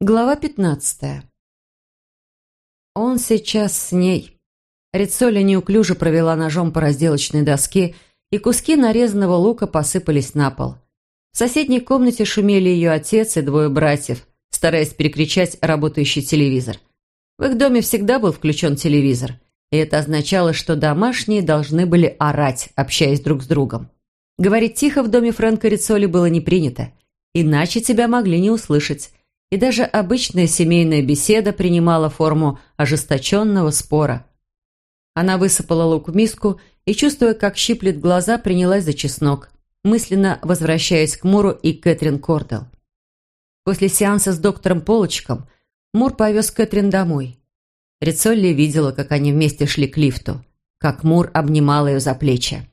Глава пятнадцатая. Он сейчас с ней. Рицоля неуклюже провела ножом по разделочной доске, и куски нарезанного лука посыпались на пол. В соседней комнате шумели ее отец и двое братьев, стараясь перекричать работающий телевизор. В их доме всегда был включен телевизор, и это означало, что домашние должны были орать, общаясь друг с другом. Говорить тихо в доме Фрэнка Рицоли было не принято, иначе тебя могли не услышать – и даже обычная семейная беседа принимала форму ожесточенного спора. Она высыпала лук в миску и, чувствуя, как щиплет глаза, принялась за чеснок, мысленно возвращаясь к Муру и Кэтрин Кордел. После сеанса с доктором Полочком Мур повез Кэтрин домой. Рицолли видела, как они вместе шли к лифту, как Мур обнимал ее за плечи.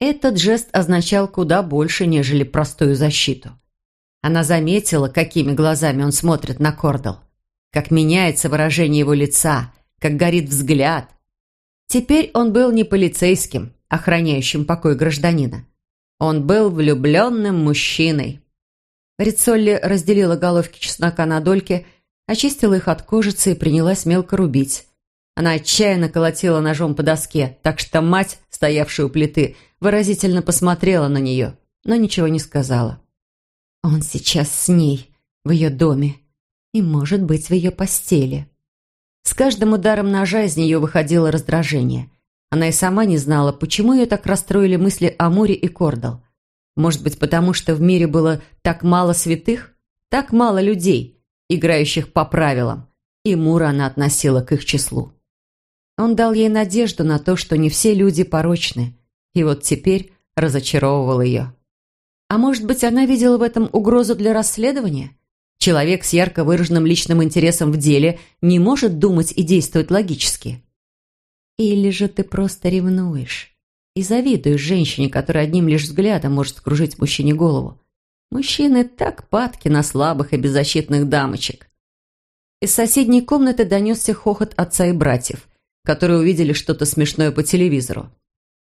Этот жест означал куда больше, нежели простую защиту – она заметила, какими глазами он смотрит на Кордал, как меняется выражение его лица, как горит взгляд. Теперь он был не полицейским, охраняющим покой гражданина. Он был влюбленным мужчиной. Рицолли разделила головки чеснока на дольки, очистила их от кожицы и принялась мелко рубить. Она отчаянно колотила ножом по доске, так что мать, стоявшая у плиты, выразительно посмотрела на нее, но ничего не сказала. Он сейчас с ней, в ее доме. И, может быть, в ее постели. С каждым ударом ножа из нее выходило раздражение. Она и сама не знала, почему ее так расстроили мысли о Муре и Кордал. Может быть, потому что в мире было так мало святых, так мало людей, играющих по правилам, и Мура она относила к их числу. Он дал ей надежду на то, что не все люди порочны, и вот теперь разочаровывал ее. А может быть, она видела в этом угрозу для расследования? Человек с ярко выраженным личным интересом в деле не может думать и действовать логически. Или же ты просто ревнуешь и завидуешь женщине, которая одним лишь взглядом может скружить мужчине голову. Мужчины так падки на слабых и беззащитных дамочек. Из соседней комнаты донесся хохот отца и братьев, которые увидели что-то смешное по телевизору.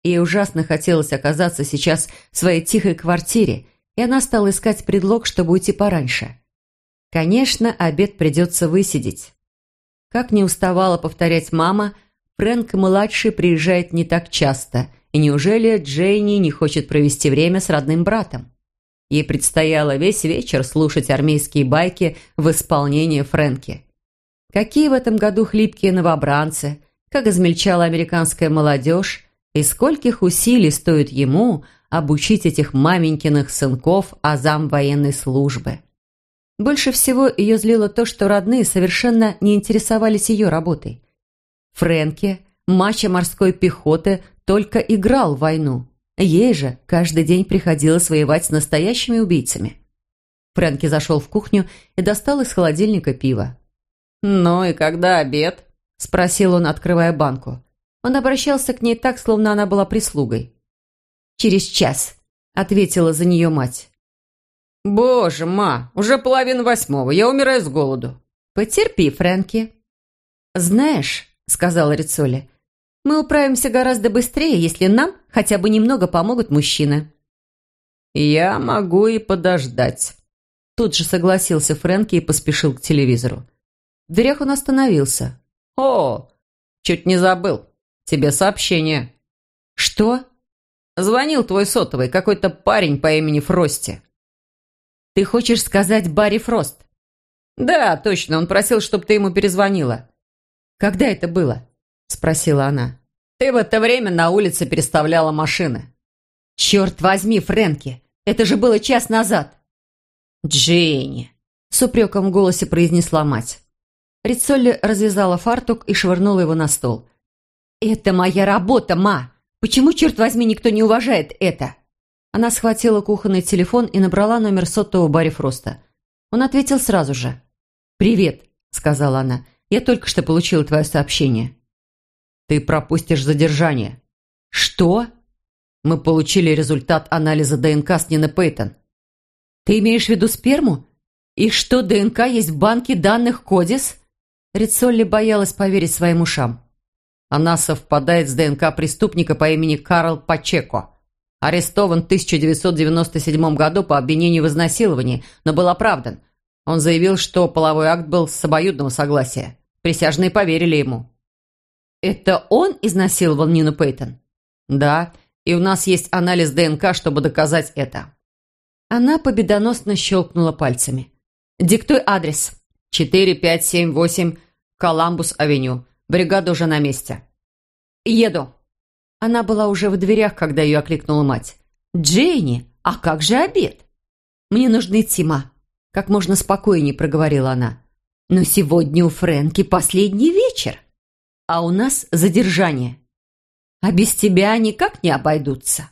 Ей ужасно хотелось оказаться сейчас в своей тихой квартире, и она стала искать предлог, чтобы уйти пораньше. Конечно, обед придется высидеть. Как не уставала повторять мама, Фрэнк-младший приезжает не так часто, и неужели Джейни не хочет провести время с родным братом? Ей предстояло весь вечер слушать армейские байки в исполнении Фрэнки. Какие в этом году хлипкие новобранцы, как измельчала американская молодежь, и скольких усилий стоит ему обучить этих маменькиных сынков азам военной службы. Больше всего ее злило то, что родные совершенно не интересовались ее работой. Фрэнки, мачо морской пехоты, только играл в войну. Ей же каждый день приходилось воевать с настоящими убийцами. Фрэнки зашел в кухню и достал из холодильника пиво. «Ну и когда обед?» – спросил он, открывая банку. Он обращался к ней так, словно она была прислугой. «Через час», — ответила за нее мать. «Боже, ма, уже половина восьмого, я умираю с голоду». «Потерпи, Фрэнки». «Знаешь», — сказала Рицоли, — «мы управимся гораздо быстрее, если нам хотя бы немного помогут мужчины». «Я могу и подождать». Тут же согласился Фрэнки и поспешил к телевизору. В дверях он остановился. «О, чуть не забыл. Тебе сообщение». «Что?» «Звонил твой сотовый, какой-то парень по имени Фрости». «Ты хочешь сказать Барри Фрост?» «Да, точно, он просил, чтобы ты ему перезвонила». «Когда это было?» – спросила она. «Ты в это время на улице переставляла машины». «Черт возьми, Фрэнки, это же было час назад». «Дженни», – с упреком в голосе произнесла мать. Рицолли развязала фартук и швырнула его на стол. «Это моя работа, ма! Почему, черт возьми, никто не уважает это?» Она схватила кухонный телефон и набрала номер сотового Барри Фроста. Он ответил сразу же. «Привет», — сказала она. «Я только что получила твое сообщение». «Ты пропустишь задержание». «Что?» «Мы получили результат анализа ДНК с Нины Пейтон». «Ты имеешь в виду сперму? И что, ДНК есть в банке данных Кодис?» Рицолли боялась поверить своим ушам. Она совпадает с ДНК преступника по имени Карл Пачеко. Арестован в 1997 году по обвинению в изнасиловании, но был оправдан. Он заявил, что половой акт был с обоюдного согласия. Присяжные поверили ему. «Это он изнасиловал Нину Пейтон?» «Да, и у нас есть анализ ДНК, чтобы доказать это». Она победоносно щелкнула пальцами. «Диктуй адрес». 4578 Коламбус-авеню. Бригада уже на месте. «Еду». Она была уже в дверях, когда ее окликнула мать. «Дженни, а как же обед?» «Мне нужно идти, ма», — как можно спокойнее проговорила она. «Но сегодня у Фрэнки последний вечер, а у нас задержание. А без тебя никак не обойдутся».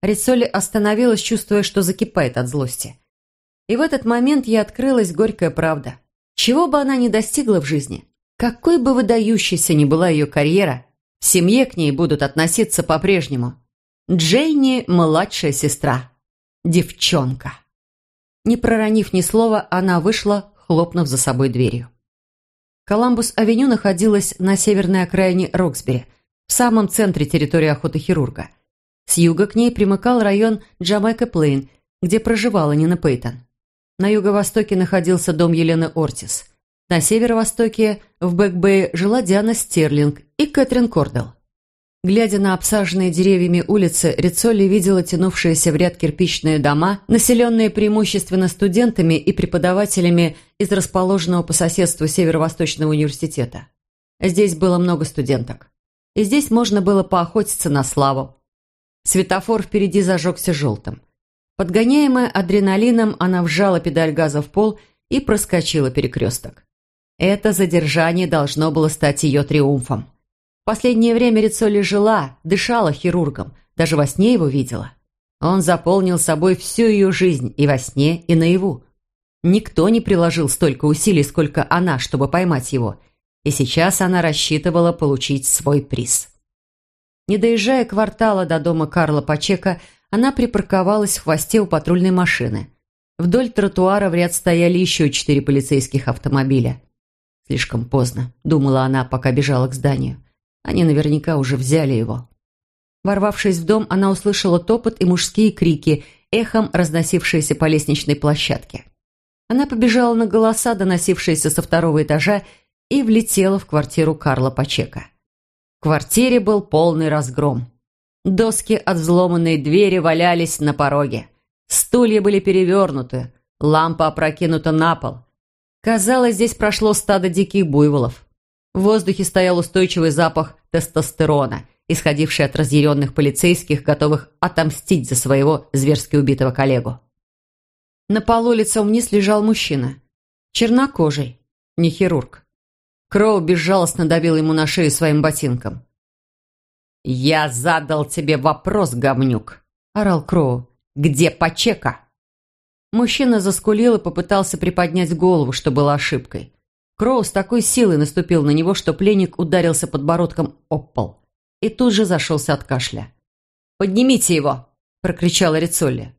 Рицоли остановилась, чувствуя, что закипает от злости. И в этот момент ей открылась горькая правда. Чего бы она ни достигла в жизни, какой бы выдающейся ни была ее карьера, в семье к ней будут относиться по-прежнему. Джейни – младшая сестра. Девчонка. Не проронив ни слова, она вышла, хлопнув за собой дверью. Коламбус-авеню находилась на северной окраине Роксбери, в самом центре территории охоты хирурга. С юга к ней примыкал район Джамайка-Плейн, где проживала Нина Пейтон. На юго-востоке находился дом Елены Ортис. На северо-востоке, в Бэкбэе, жила Диана Стерлинг и Кэтрин Кордел. Глядя на обсаженные деревьями улицы, Рицолли видела тянувшиеся в ряд кирпичные дома, населенные преимущественно студентами и преподавателями из расположенного по соседству Северо-Восточного университета. Здесь было много студенток. И здесь можно было поохотиться на славу. Светофор впереди зажегся желтым. Подгоняемая адреналином, она вжала педаль газа в пол и проскочила перекресток. Это задержание должно было стать ее триумфом. В последнее время Рицоли жила, дышала хирургом, даже во сне его видела. Он заполнил собой всю ее жизнь и во сне, и наяву. Никто не приложил столько усилий, сколько она, чтобы поймать его, и сейчас она рассчитывала получить свой приз. Не доезжая квартала до дома Карла Пачека, она припарковалась в хвосте у патрульной машины. Вдоль тротуара в ряд стояли еще четыре полицейских автомобиля. «Слишком поздно», — думала она, пока бежала к зданию. «Они наверняка уже взяли его». Ворвавшись в дом, она услышала топот и мужские крики, эхом разносившиеся по лестничной площадке. Она побежала на голоса, доносившиеся со второго этажа, и влетела в квартиру Карла Пачека. В квартире был полный разгром. Доски от взломанной двери валялись на пороге. Стулья были перевернуты, лампа опрокинута на пол. Казалось, здесь прошло стадо диких буйволов. В воздухе стоял устойчивый запах тестостерона, исходивший от разъяренных полицейских, готовых отомстить за своего зверски убитого коллегу. На полу лицом вниз лежал мужчина. Чернокожий, не хирург. Кроу безжалостно давил ему на шею своим ботинком. «Я задал тебе вопрос, говнюк!» – орал Кроу. «Где Пачека?» Мужчина заскулил и попытался приподнять голову, что было ошибкой. Кроу с такой силой наступил на него, что пленник ударился подбородком об пол. И тут же зашелся от кашля. «Поднимите его!» – прокричала Рицолли.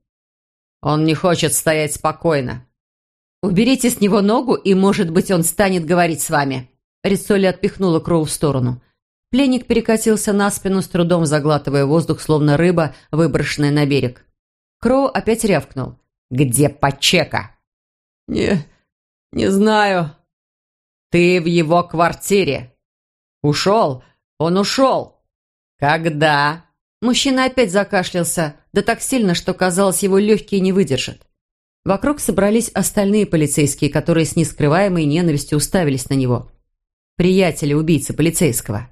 «Он не хочет стоять спокойно». «Уберите с него ногу, и, может быть, он станет говорить с вами». Рицолли отпихнула Кроу в сторону. Пленник перекатился на спину, с трудом заглатывая воздух, словно рыба, выброшенная на берег. Кроу опять рявкнул. «Где Пачека?» «Не... не знаю». «Ты в его квартире». «Ушел? Он ушел». «Когда?» Мужчина опять закашлялся, да так сильно, что, казалось, его легкие не выдержат. Вокруг собрались остальные полицейские, которые с нескрываемой ненавистью уставились на него. Приятели убийцы полицейского.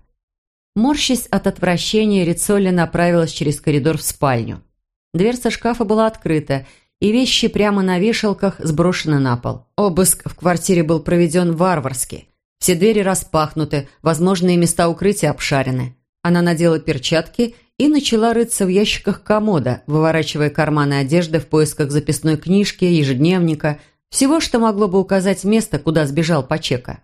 Морщась от отвращения, Рицолли направилась через коридор в спальню. Дверца шкафа была открыта, и вещи прямо на вешалках сброшены на пол. Обыск в квартире был проведен варварски. Все двери распахнуты, возможные места укрытия обшарены. Она надела перчатки и начала рыться в ящиках комода, выворачивая карманы одежды в поисках записной книжки, ежедневника, всего, что могло бы указать место, куда сбежал Пачека.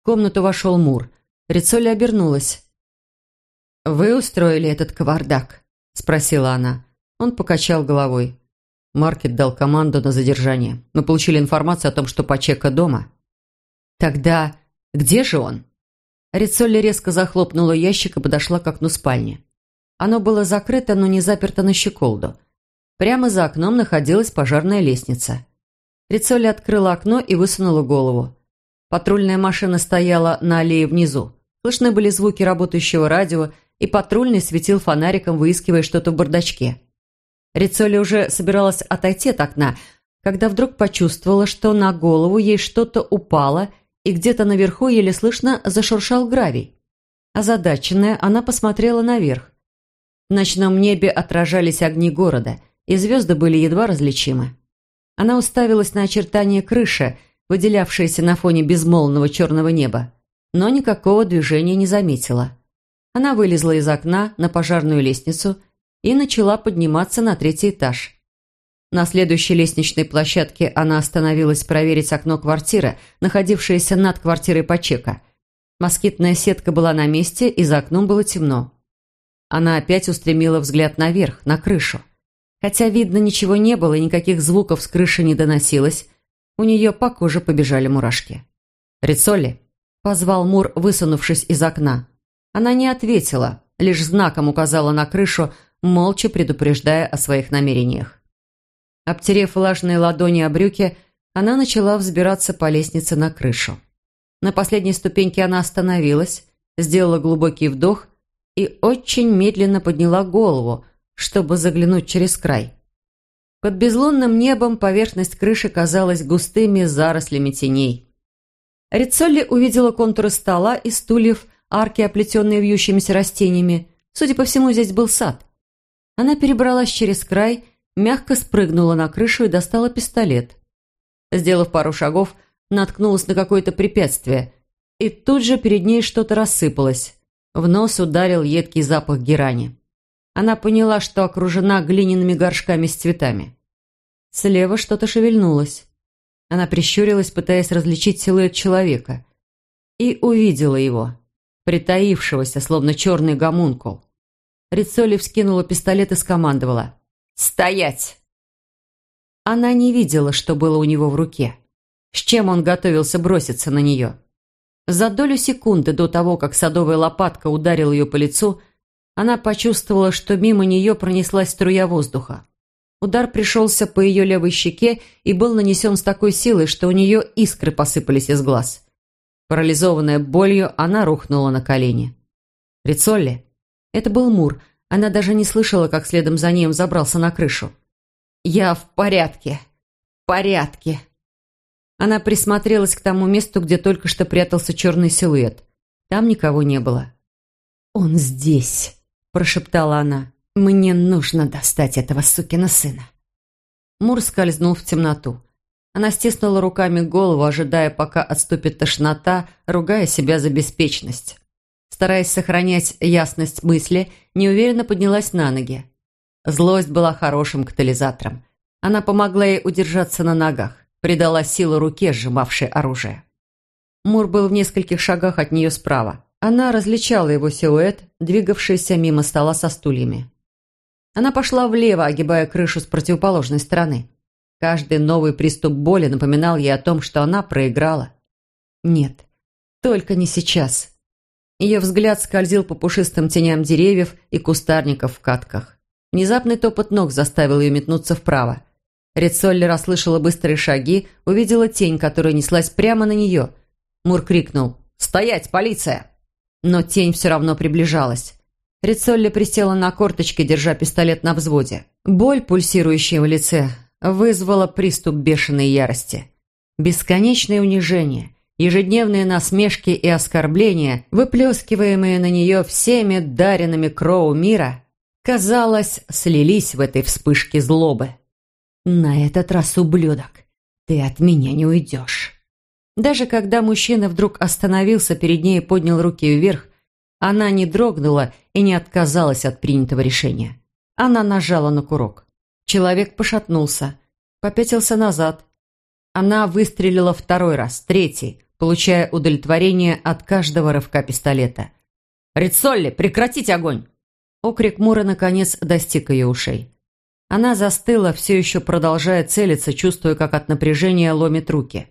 В комнату вошел Мур. Рицолли обернулась. «Вы устроили этот кавардак?» – спросила она. Он покачал головой. Маркет дал команду на задержание. Мы получили информацию о том, что Пачека дома. «Тогда где же он?» Рицолли резко захлопнула ящик и подошла к окну спальни. Оно было закрыто, но не заперто на щеколду. Прямо за окном находилась пожарная лестница. Рицоли открыла окно и высунула голову. Патрульная машина стояла на аллее внизу. Слышны были звуки работающего радио, и патрульный светил фонариком, выискивая что-то в бардачке. Рицоли уже собиралась отойти от окна, когда вдруг почувствовала, что на голову ей что-то упало, и где-то наверху еле слышно зашуршал гравий. Озадаченная, она посмотрела наверх. В ночном небе отражались огни города, и звезды были едва различимы. Она уставилась на очертания крыши, выделявшиеся на фоне безмолвного черного неба, но никакого движения не заметила. Она вылезла из окна на пожарную лестницу и начала подниматься на третий этаж. На следующей лестничной площадке она остановилась проверить окно квартиры, находившееся над квартирой Пачека. Москитная сетка была на месте, и за окном было темно. Она опять устремила взгляд наверх, на крышу. Хотя, видно, ничего не было и никаких звуков с крыши не доносилось, у нее по коже побежали мурашки. «Рицолли!» – позвал Мур, высунувшись из окна. Она не ответила, лишь знаком указала на крышу, молча предупреждая о своих намерениях. Обтерев влажные ладони о брюки, она начала взбираться по лестнице на крышу. На последней ступеньке она остановилась, сделала глубокий вдох и очень медленно подняла голову, чтобы заглянуть через край. Под безлунным небом поверхность крыши казалась густыми зарослями теней. Рицолли увидела контуры стола и стульев, арки, оплетенные вьющимися растениями. Судя по всему, здесь был сад. Она перебралась через край, мягко спрыгнула на крышу и достала пистолет. Сделав пару шагов, наткнулась на какое-то препятствие, и тут же перед ней что-то рассыпалось. В нос ударил едкий запах герани. Она поняла, что окружена глиняными горшками с цветами. Слева что-то шевельнулось. Она прищурилась, пытаясь различить силуэт человека, и увидела его притаившегося, словно черный гомункул. Рицоли вскинула пистолет и скомандовала. «Стоять!» Она не видела, что было у него в руке. С чем он готовился броситься на нее. За долю секунды до того, как садовая лопатка ударила ее по лицу, она почувствовала, что мимо нее пронеслась струя воздуха. Удар пришелся по ее левой щеке и был нанесен с такой силой, что у нее искры посыпались из глаз. Парализованная болью, она рухнула на колени. «Рицолли?» Это был Мур. Она даже не слышала, как следом за ним забрался на крышу. «Я в порядке. В порядке». Она присмотрелась к тому месту, где только что прятался черный силуэт. Там никого не было. «Он здесь», – прошептала она. «Мне нужно достать этого сукина сына». Мур скользнул в темноту. Она стиснула руками голову, ожидая, пока отступит тошнота, ругая себя за беспечность. Стараясь сохранять ясность мысли, неуверенно поднялась на ноги. Злость была хорошим катализатором. Она помогла ей удержаться на ногах, придала силу руке, сжимавшей оружие. Мур был в нескольких шагах от нее справа. Она различала его силуэт, двигавшийся мимо стола со стульями. Она пошла влево, огибая крышу с противоположной стороны. Каждый новый приступ боли напоминал ей о том, что она проиграла. Нет, только не сейчас. Ее взгляд скользил по пушистым теням деревьев и кустарников в катках. Внезапный топот ног заставил ее метнуться вправо. Рицолли расслышала быстрые шаги, увидела тень, которая неслась прямо на нее. Мур крикнул «Стоять, полиция!» Но тень все равно приближалась. Рицолли присела на корточки, держа пистолет на взводе. Боль, пульсирующая в лице, вызвало приступ бешеной ярости. Бесконечное унижение, ежедневные насмешки и оскорбления, выплескиваемые на нее всеми даренными Кроу мира, казалось, слились в этой вспышке злобы. «На этот раз, ублюдок, ты от меня не уйдешь». Даже когда мужчина вдруг остановился перед ней и поднял руки вверх, она не дрогнула и не отказалась от принятого решения. Она нажала на курок. Человек пошатнулся, попятился назад. Она выстрелила второй раз, третий, получая удовлетворение от каждого рывка пистолета. «Рицолли, прекратить огонь!» Окрик Мура, наконец, достиг ее ушей. Она застыла, все еще продолжая целиться, чувствуя, как от напряжения ломит руки.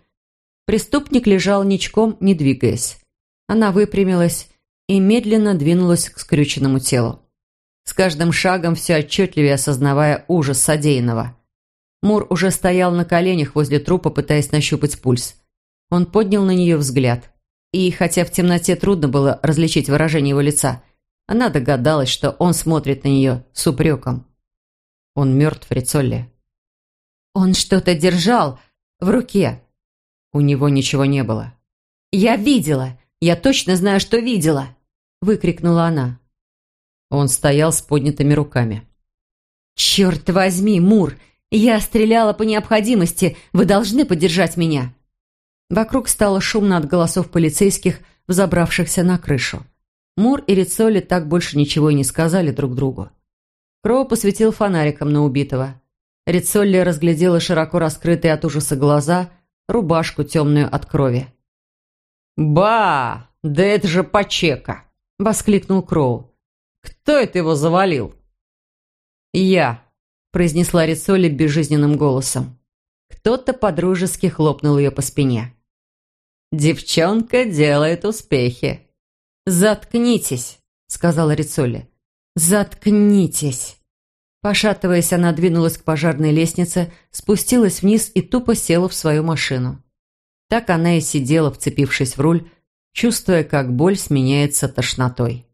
Преступник лежал ничком, не двигаясь. Она выпрямилась и медленно двинулась к скрюченному телу с каждым шагом все отчетливее осознавая ужас содеянного. Мур уже стоял на коленях возле трупа, пытаясь нащупать пульс. Он поднял на нее взгляд. И хотя в темноте трудно было различить выражение его лица, она догадалась, что он смотрит на нее с упреком. Он мертв, Рицолли. Он что-то держал в руке. У него ничего не было. «Я видела! Я точно знаю, что видела!» выкрикнула она. Он стоял с поднятыми руками. «Черт возьми, Мур! Я стреляла по необходимости! Вы должны поддержать меня!» Вокруг стало шумно от голосов полицейских, взобравшихся на крышу. Мур и Рицоли так больше ничего и не сказали друг другу. Кроу посветил фонариком на убитого. Рицолли разглядела широко раскрытые от ужаса глаза, рубашку темную от крови. «Ба! Да это же Пачека!» – воскликнул Кроу. «Кто это его завалил?» «Я», – произнесла Рицоли безжизненным голосом. Кто-то подружески хлопнул ее по спине. «Девчонка делает успехи». «Заткнитесь», – сказала Рицоли. «Заткнитесь». Пошатываясь, она двинулась к пожарной лестнице, спустилась вниз и тупо села в свою машину. Так она и сидела, вцепившись в руль, чувствуя, как боль сменяется тошнотой.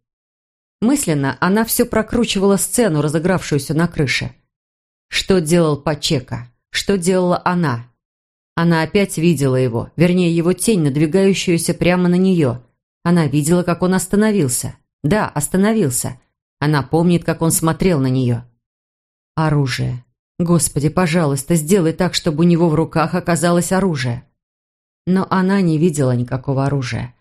Мысленно она все прокручивала сцену, разыгравшуюся на крыше. Что делал Пачека? Что делала она? Она опять видела его, вернее, его тень, надвигающуюся прямо на нее. Она видела, как он остановился. Да, остановился. Она помнит, как он смотрел на нее. Оружие. Господи, пожалуйста, сделай так, чтобы у него в руках оказалось оружие. Но она не видела никакого оружия.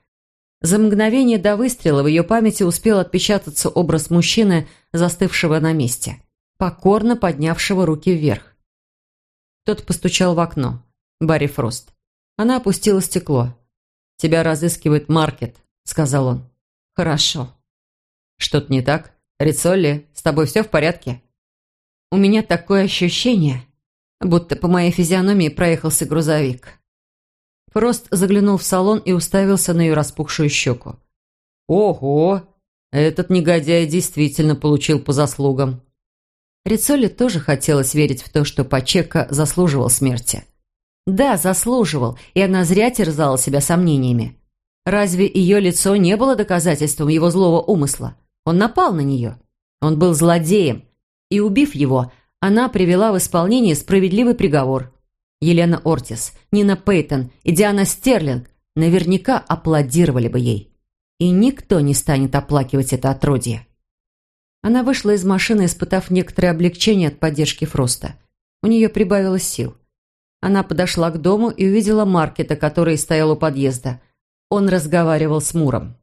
За мгновение до выстрела в ее памяти успел отпечататься образ мужчины, застывшего на месте, покорно поднявшего руки вверх. Тот постучал в окно. Барри Фрост. Она опустила стекло. «Тебя разыскивает Маркет», — сказал он. «Хорошо». «Что-то не так? Рицолли, с тобой все в порядке?» «У меня такое ощущение, будто по моей физиономии проехался грузовик». Фрост заглянул в салон и уставился на ее распухшую щеку. «Ого! Этот негодяй действительно получил по заслугам». Рицолли тоже хотелось верить в то, что Пачека заслуживал смерти. Да, заслуживал, и она зря терзала себя сомнениями. Разве ее лицо не было доказательством его злого умысла? Он напал на нее. Он был злодеем, и, убив его, она привела в исполнение справедливый приговор. Елена Ортис, Нина Пейтон и Диана Стерлинг наверняка аплодировали бы ей. И никто не станет оплакивать это отродье. Она вышла из машины, испытав некоторое облегчение от поддержки Фроста. У нее прибавилось сил. Она подошла к дому и увидела Маркета, который стоял у подъезда. Он разговаривал с Муром.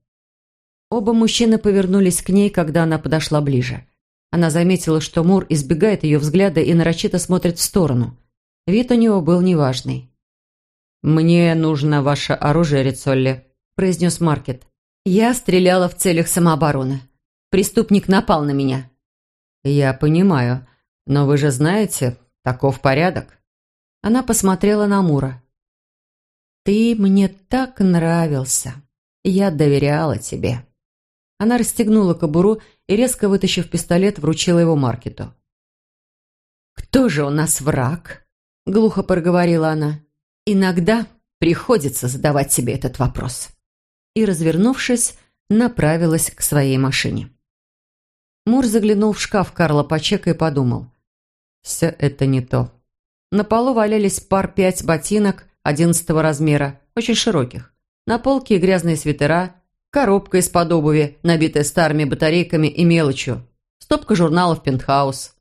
Оба мужчины повернулись к ней, когда она подошла ближе. Она заметила, что Мур избегает ее взгляда и нарочито смотрит в сторону – Вид у него был неважный. «Мне нужно ваше оружие, Рицолли», – произнес Маркет. «Я стреляла в целях самообороны. Преступник напал на меня». «Я понимаю, но вы же знаете, таков порядок». Она посмотрела на Мура. «Ты мне так нравился. Я доверяла тебе». Она расстегнула кобуру и, резко вытащив пистолет, вручила его Маркету. «Кто же у нас враг?» глухо проговорила она. «Иногда приходится задавать себе этот вопрос». И, развернувшись, направилась к своей машине. Мур заглянул в шкаф Карла Пачека и подумал. «Все это не то». На полу валялись пар пять ботинок одиннадцатого размера, очень широких. На полке грязные свитера, коробка из-под обуви, набитая старыми батарейками и мелочью, стопка журналов «Пентхаус»,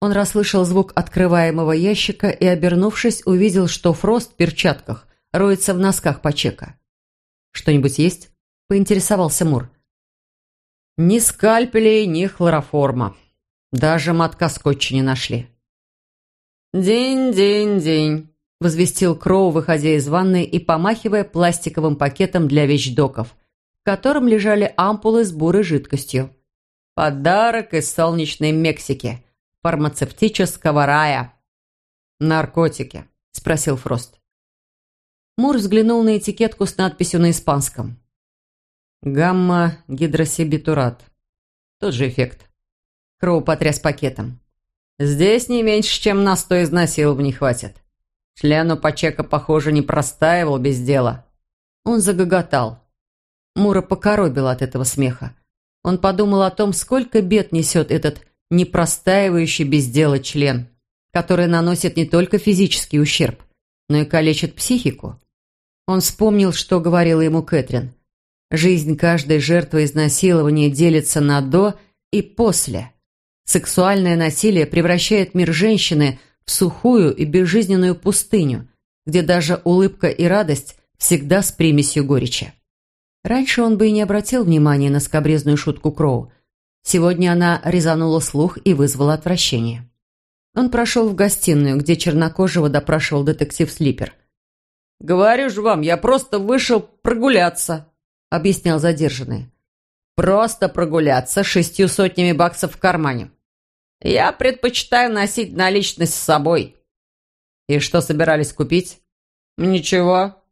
он расслышал звук открываемого ящика и, обернувшись, увидел, что Фрост в перчатках роется в носках Пачека. «Что-нибудь есть?» – поинтересовался Мур. «Ни скальпелей, ни хлороформа. Даже мотка скотча не нашли». «День, день, день», – возвестил Кроу, выходя из ванной и помахивая пластиковым пакетом для вещдоков, в котором лежали ампулы с бурой жидкостью. «Подарок из солнечной Мексики фармацевтического рая». «Наркотики?» – спросил Фрост. Мур взглянул на этикетку с надписью на испанском. «Гамма-гидросибитурат». Тот же эффект. Кроу потряс пакетом. Здесь не меньше, чем на сто изнасилований хватит. Члену Пачека, похоже, не простаивал без дела». Он загоготал. Мура покоробил от этого смеха. Он подумал о том, сколько бед несет этот непростаивающий без дела член, который наносит не только физический ущерб, но и калечит психику. Он вспомнил, что говорила ему Кэтрин. Жизнь каждой жертвы изнасилования делится на «до» и «после». Сексуальное насилие превращает мир женщины в сухую и безжизненную пустыню, где даже улыбка и радость всегда с примесью горечи. Раньше он бы и не обратил внимания на скобрезную шутку Кроу. Сегодня она резанула слух и вызвала отвращение. Он прошел в гостиную, где чернокожего допрашивал детектив Слипер. «Говорю же вам, я просто вышел прогуляться», — объяснял задержанный. «Просто прогуляться с шестью сотнями баксов в кармане. Я предпочитаю носить наличность с собой». «И что собирались купить?» «Ничего».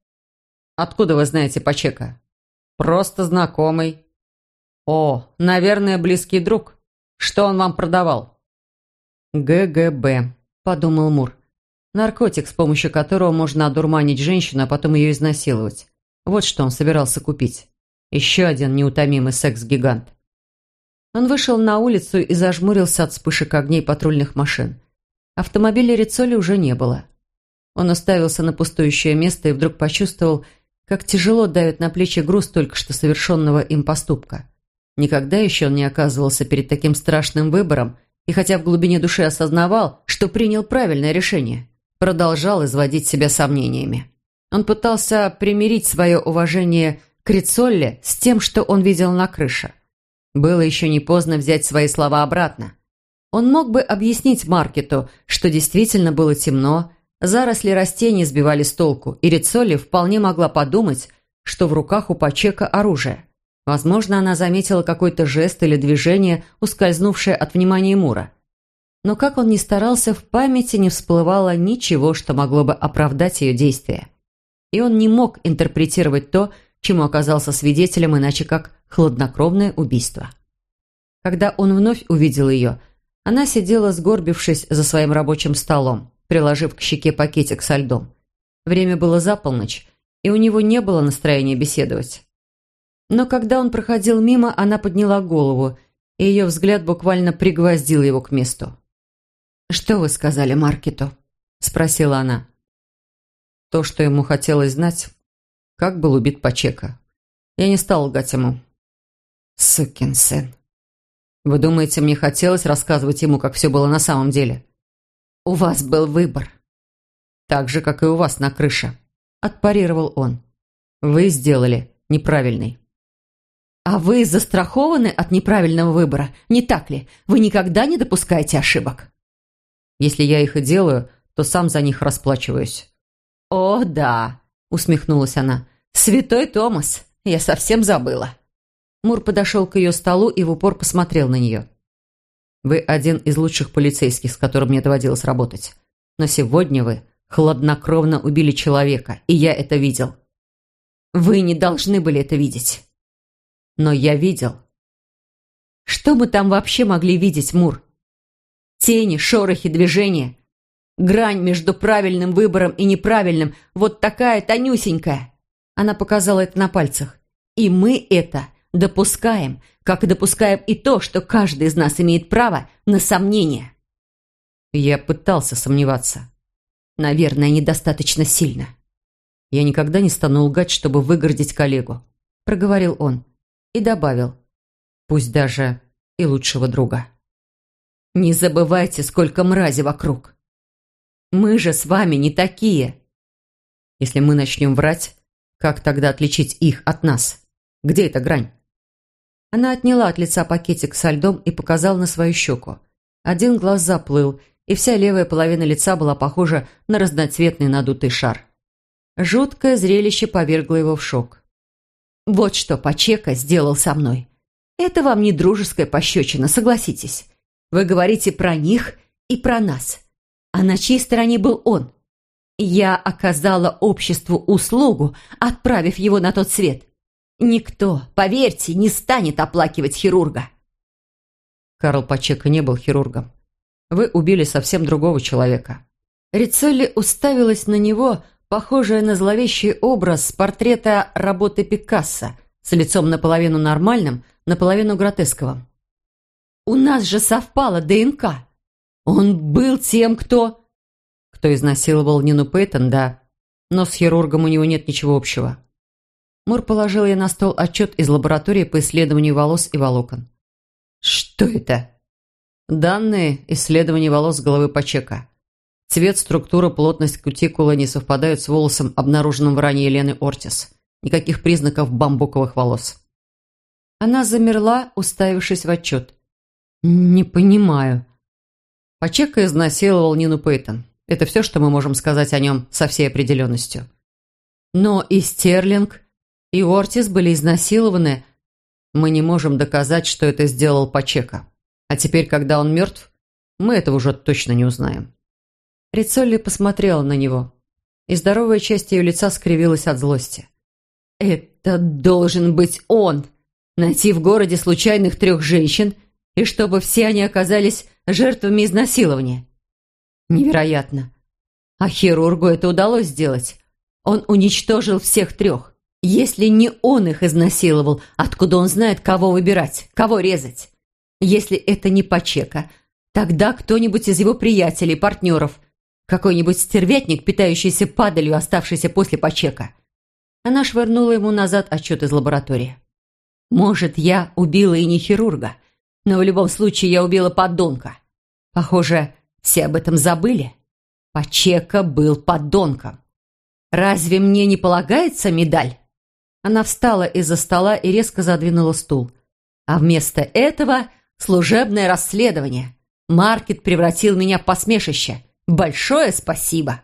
«Откуда вы знаете Пачека?» «Просто знакомый». «О, наверное, близкий друг. Что он вам продавал?» «ГГБ», – подумал Мур. «Наркотик, с помощью которого можно одурманить женщину, а потом ее изнасиловать. Вот что он собирался купить. Еще один неутомимый секс-гигант». Он вышел на улицу и зажмурился от вспышек огней патрульных машин. Автомобиля Рицоли уже не было. Он уставился на пустующее место и вдруг почувствовал, как тяжело давит на плечи груз только что совершенного им поступка. Никогда еще он не оказывался перед таким страшным выбором, и хотя в глубине души осознавал, что принял правильное решение, продолжал изводить себя сомнениями. Он пытался примирить свое уважение к Рицолле с тем, что он видел на крыше. Было еще не поздно взять свои слова обратно. Он мог бы объяснить Маркету, что действительно было темно, Заросли растений сбивали с толку, и Рицолли вполне могла подумать, что в руках у Пачека оружие. Возможно, она заметила какой-то жест или движение, ускользнувшее от внимания Мура. Но как он ни старался, в памяти не всплывало ничего, что могло бы оправдать ее действия. И он не мог интерпретировать то, чему оказался свидетелем, иначе как хладнокровное убийство. Когда он вновь увидел ее, она сидела, сгорбившись за своим рабочим столом приложив к щеке пакетик со льдом. Время было за полночь, и у него не было настроения беседовать. Но когда он проходил мимо, она подняла голову, и ее взгляд буквально пригвоздил его к месту. «Что вы сказали Маркету?» – спросила она. То, что ему хотелось знать, как был убит Пачека. Я не стал лгать ему. «Сукин сын». «Вы думаете, мне хотелось рассказывать ему, как все было на самом деле?» «У вас был выбор». «Так же, как и у вас на крыше», – отпарировал он. «Вы сделали неправильный». «А вы застрахованы от неправильного выбора, не так ли? Вы никогда не допускаете ошибок?» «Если я их и делаю, то сам за них расплачиваюсь». «О, да», – усмехнулась она. «Святой Томас, я совсем забыла». Мур подошел к ее столу и в упор посмотрел на нее. Вы один из лучших полицейских, с которым мне доводилось работать. Но сегодня вы хладнокровно убили человека, и я это видел. Вы не должны были это видеть. Но я видел. Что мы там вообще могли видеть, Мур? Тени, шорохи, движения. Грань между правильным выбором и неправильным, вот такая тонюсенькая. Она показала это на пальцах. И мы это допускаем, как и допускаем и то, что каждый из нас имеет право на сомнение. Я пытался сомневаться. Наверное, недостаточно сильно. Я никогда не стану лгать, чтобы выгородить коллегу, проговорил он и добавил, пусть даже и лучшего друга. Не забывайте, сколько мрази вокруг. Мы же с вами не такие. Если мы начнем врать, как тогда отличить их от нас? Где эта грань? Она отняла от лица пакетик со льдом и показала на свою щеку. Один глаз заплыл, и вся левая половина лица была похожа на разноцветный надутый шар. Жуткое зрелище повергло его в шок. «Вот что Пачека сделал со мной. Это вам не дружеская пощечина, согласитесь. Вы говорите про них и про нас. А на чьей стороне был он? Я оказала обществу услугу, отправив его на тот свет. Никто, поверьте, не станет оплакивать хирурга. Карл Пачека не был хирургом. Вы убили совсем другого человека». Рицелли уставилась на него, похожая на зловещий образ с портрета работы Пикассо, с лицом наполовину нормальным, наполовину гротесковым. «У нас же совпало ДНК. Он был тем, кто...» «Кто изнасиловал Нину Пейтон, да. Но с хирургом у него нет ничего общего». Мур положил ей на стол отчет из лаборатории по исследованию волос и волокон. «Что это?» «Данные исследования волос головы Пачека. Цвет, структура, плотность кутикулы не совпадают с волосом, обнаруженным в ране Елены Ортис. Никаких признаков бамбуковых волос». Она замерла, уставившись в отчет. «Не понимаю». Пачека изнасиловал Нину Пейтон. Это все, что мы можем сказать о нем со всей определенностью. Но и Стерлинг, и Ортис были изнасилованы. Мы не можем доказать, что это сделал Пачека. А теперь, когда он мертв, мы этого уже точно не узнаем. Рицолли посмотрела на него, и здоровая часть ее лица скривилась от злости. «Это должен быть он! Найти в городе случайных трех женщин, и чтобы все они оказались жертвами изнасилования. Невероятно! А хирургу это удалось сделать. Он уничтожил всех трех. Если не он их изнасиловал, откуда он знает, кого выбирать, кого резать? Если это не Пачека, тогда кто-нибудь из его приятелей, партнеров, какой-нибудь стервятник, питающийся падалью, оставшийся после Пачека. Она швырнула ему назад отчет из лаборатории. «Может, я убила и не хирурга, но в любом случае я убила подонка. Похоже, все об этом забыли. Пачека был подонком. Разве мне не полагается медаль?» Она встала из-за стола и резко задвинула стул. А вместо этого служебное расследование. Маркет превратил меня в посмешище. Большое спасибо!»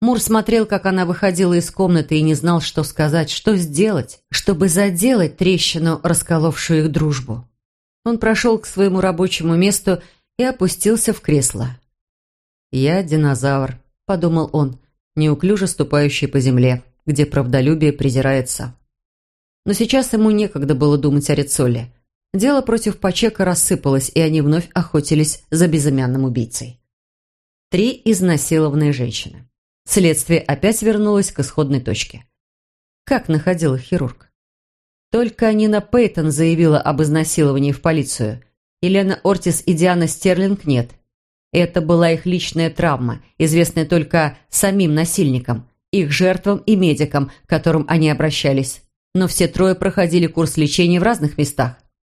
Мур смотрел, как она выходила из комнаты и не знал, что сказать, что сделать, чтобы заделать трещину, расколовшую их дружбу. Он прошел к своему рабочему месту и опустился в кресло. «Я динозавр», — подумал он, неуклюже ступающий по земле, где правдолюбие презирается. Но сейчас ему некогда было думать о Рицоле. Дело против Пачека рассыпалось, и они вновь охотились за безымянным убийцей. Три изнасилованные женщины. Следствие опять вернулось к исходной точке. Как находил их хирург? Только Нина Пейтон заявила об изнасиловании в полицию. Елена Ортис и Диана Стерлинг нет. Это была их личная травма, известная только самим насильникам, их жертвам и медикам, к которым они обращались. Но все трое проходили курс лечения в разных местах.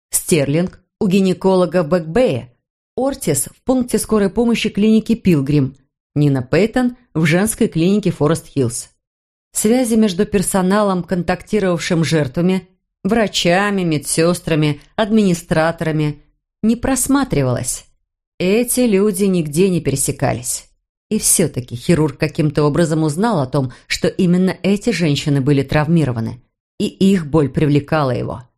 Стерлинг у гинеколога в Бэкбэе, Ортис в пункте скорой помощи клиники «Пилгрим», Нина Пейтон в женской клинике «Форест-Хиллз». Связи между персоналом, контактировавшим жертвами, врачами, медсестрами, администраторами не просматривалось. Эти люди нигде не пересекались. И все-таки хирург каким-то образом узнал о том, что именно эти женщины были травмированы, и их боль привлекала его.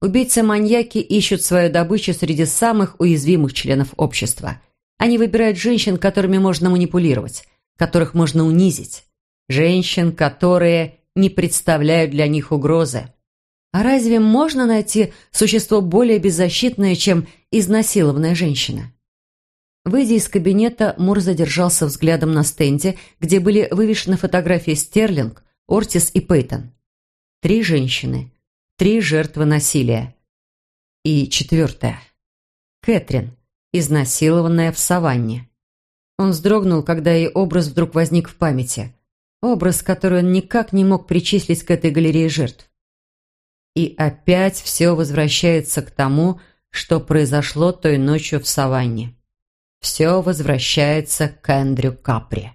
Убийцы-маньяки ищут свою добычу среди самых уязвимых членов общества. Они выбирают женщин, которыми можно манипулировать, которых можно унизить. Женщин, которые не представляют для них угрозы. А разве можно найти существо более беззащитное, чем изнасилованная женщина? Выйдя из кабинета, Мур задержался взглядом на стенде, где были вывешены фотографии Стерлинг, Ортис и Пейтон. Три женщины, Три жертвы насилия. И четвертое. Кэтрин, изнасилованная в саванне. Он вздрогнул, когда ее образ вдруг возник в памяти. Образ, который он никак не мог причислить к этой галерее жертв. И опять все возвращается к тому, что произошло той ночью в саванне. Все возвращается к Эндрю Капри.